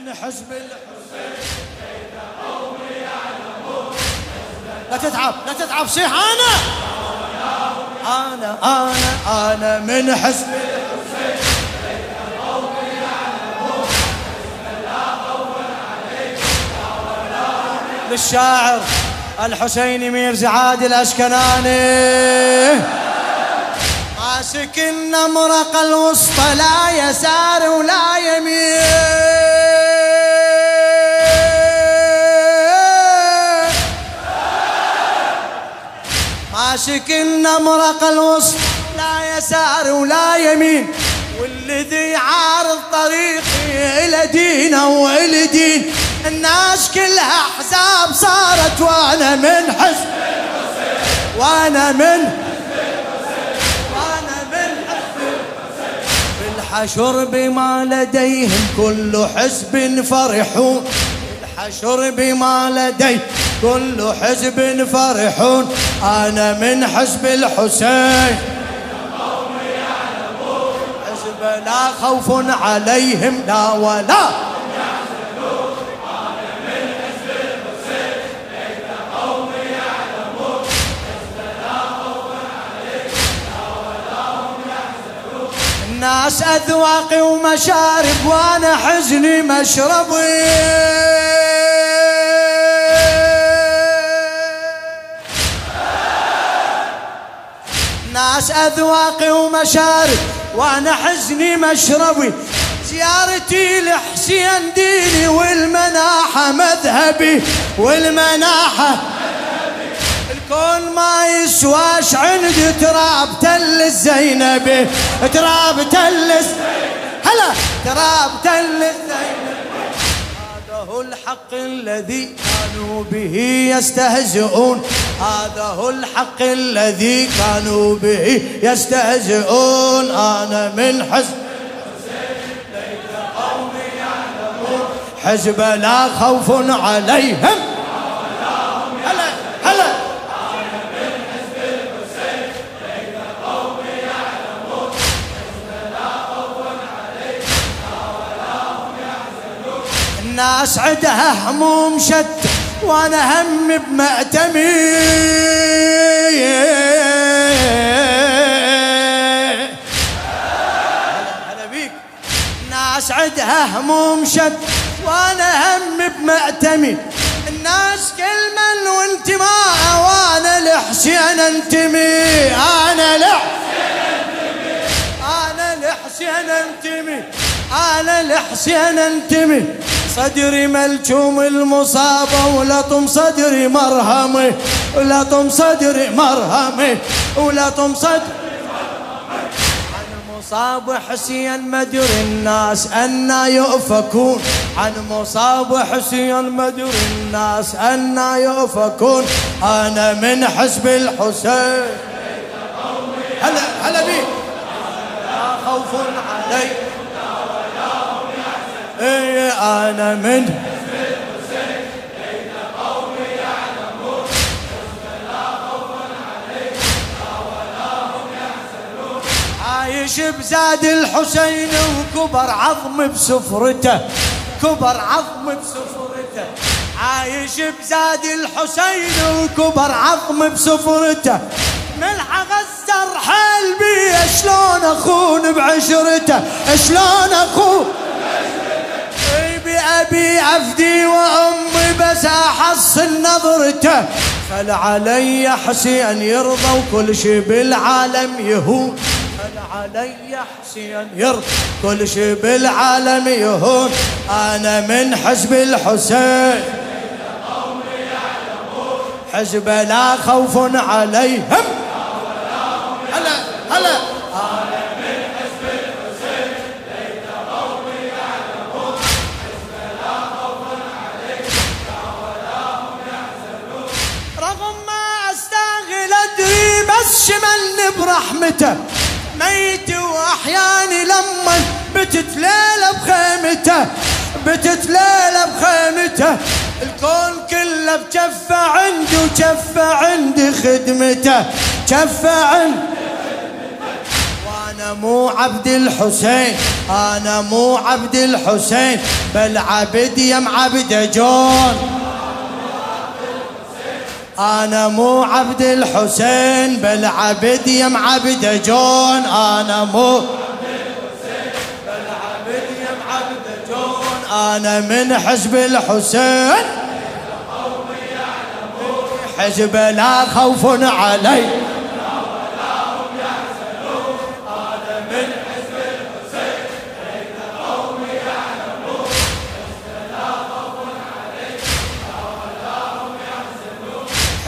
من حزب لا تتعب لا تتعب صيح أنا أنا أنا أنا من حزب للشاعر الحسين ميرزا عادل الاشكناني ماسك النمرق الوسطى لا يسار ولا يمين ماسك النمرق الوسطى لا يسار ولا يمين والذي عارض طريقي إلى دينه وإلى دين. الناس كلها أحزاب صارت وأنا من حزب وأنا من وأنا من بما لديهم كل حزب فرحون بالحشر بما لدي كل حزب فرحون. أنا من حزب الحسين. حزب لا خوف عليهم لا ولا. الناس أذواقي ومشارب وأنا حزني مشربي. ناس أذواقي ومشارب وأنا حزني مشربي. زيارتي لحسين ديني والمناحة مذهبي والمناحة الكون ما يسواش عندي تراب تل الزينبي تراب تل هلا تراب تل الزينبي. الحق الذي كانوا به يستهزئون. هذا هو الحق الذي كانوا به يستهزئون. أنا من حزب حزب لا خوف عليهم. الناس عدها هموم شت وأنا هم بمأتمي هلا بيك. الناس عدها هموم شت وأنا هم بمأتمي الناس كل من وانتماء وأنا لحسين انتمي. أنا لحسين أنا لحسين انتمي. أنا لحسين انتمي. صدري ملجوم المصابة ولطم صدري مرهمي ولطم صدري مرهمي ولطم صدري عن مصاب حسين مدر الناس أنا يؤفكون. عن مصاب حسين مدر الناس أنا يؤفكون. أنا من حزب الحسين. هلا هلا بيك لا خوف علي. أنا من عايش بزاد الحسين وكبر عظم بسفرته كبر عظم بسفرته. عايش بزاد الحسين وكبر عظم بسفرته. ملح غزر حال بي شلون أخون بعشرته؟ شلون اخون بأبي عفدي وأمي بس أحصل نظرته. خل علي حسين يرضى وكل شي بالعالم يهون. خل علي حسين يرضى كل شي بالعالم يهون. أنا من حزب الحسين. حزب لا خوف عليهم. بس شملني برحمته. ميت واحياني لما بتت ليلة بخيمته. بتت ليلة بخيمته. الكون كله بجفة عندي وجفة عندي خدمته. جفة عندي. وأنا مو عبد الحسين. أنا مو عبد الحسين. بل عبد يم عبد جون. أنا مو عبد الحسين بل عبد يم عبد جون. أنا مو أنا من حزب الحسين. حزب لا خوف علي.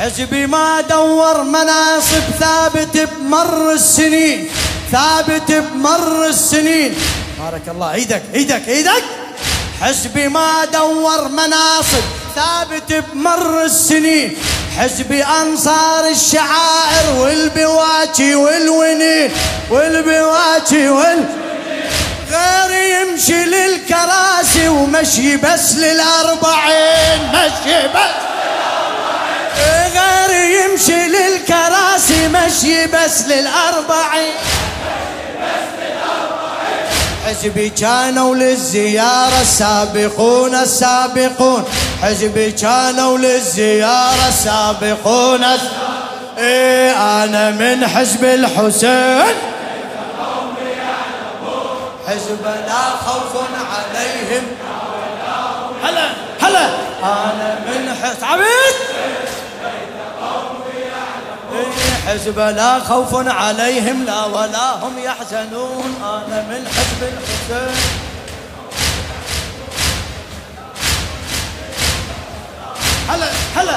حزبي ما دور مناصب ثابت بمر السنين ثابت بمر السنين. بارك الله إيدك إيدك إيدك حزبي ما دور مناصب ثابت بمر السنين. حزبي أنصار الشعائر والبواكي والونين والبواكي وال. غير يمشي للكراسي ومشي بس للأربعين مشي بس. غير يمشي للكراسي مشي بس للأربعين حزبي كانوا للزيارة السابقون السابقون. حزبي كانوا للزيارة السابقون. إيه أنا من حزب الحسين. حزب لا خوف عليهم. هلا هلا. أنا من حزب عبيد! حزب لا خوف عليهم لا ولا هم يحزنون. أنا من حزب الحسين. هلا هلا.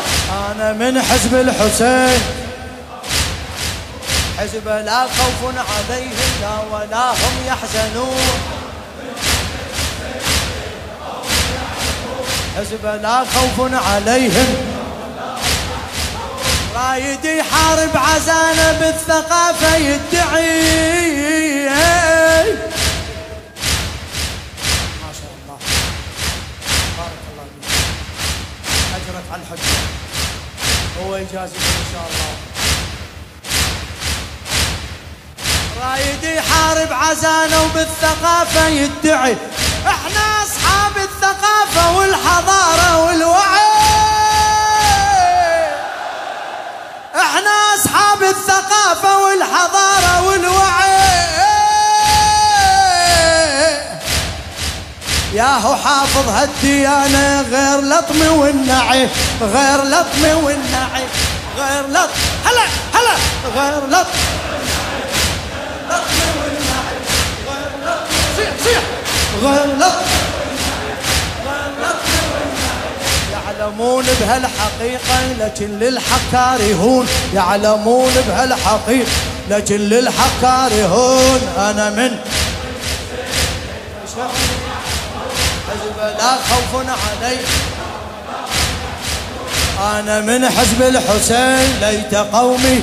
أنا من حزب الحسين. حزب لا خوف عليهم لا ولا هم يحزنون. حزب لا خوف عليهم. رايد يحارب عزانة بالثقافة يدعي. ما شاء الله. بارك الله فيك. أجرك على الحجة. هو يجازيك إن شاء الله. رايد يحارب عزانة وبالثقافة يدعي. إحنا أصحاب الثقافة والحضارة والوعي. إحنا اصحاب الثقافة والحضارة والوعي. يا هو حافظ هالديانة غير لطم والنعي غير لطم والنعي غير لطم هلا هلا غير لطم. لطم والنعي غير لطم. صيح صيح. غير لطم. يعلمون بهالحقيقة لكن للحق كارهون. يعلمون بهالحقيقة لكن للحق كارهون. أنا من حزب لا خوف علي. أنا من حزب الحسين ليت قومي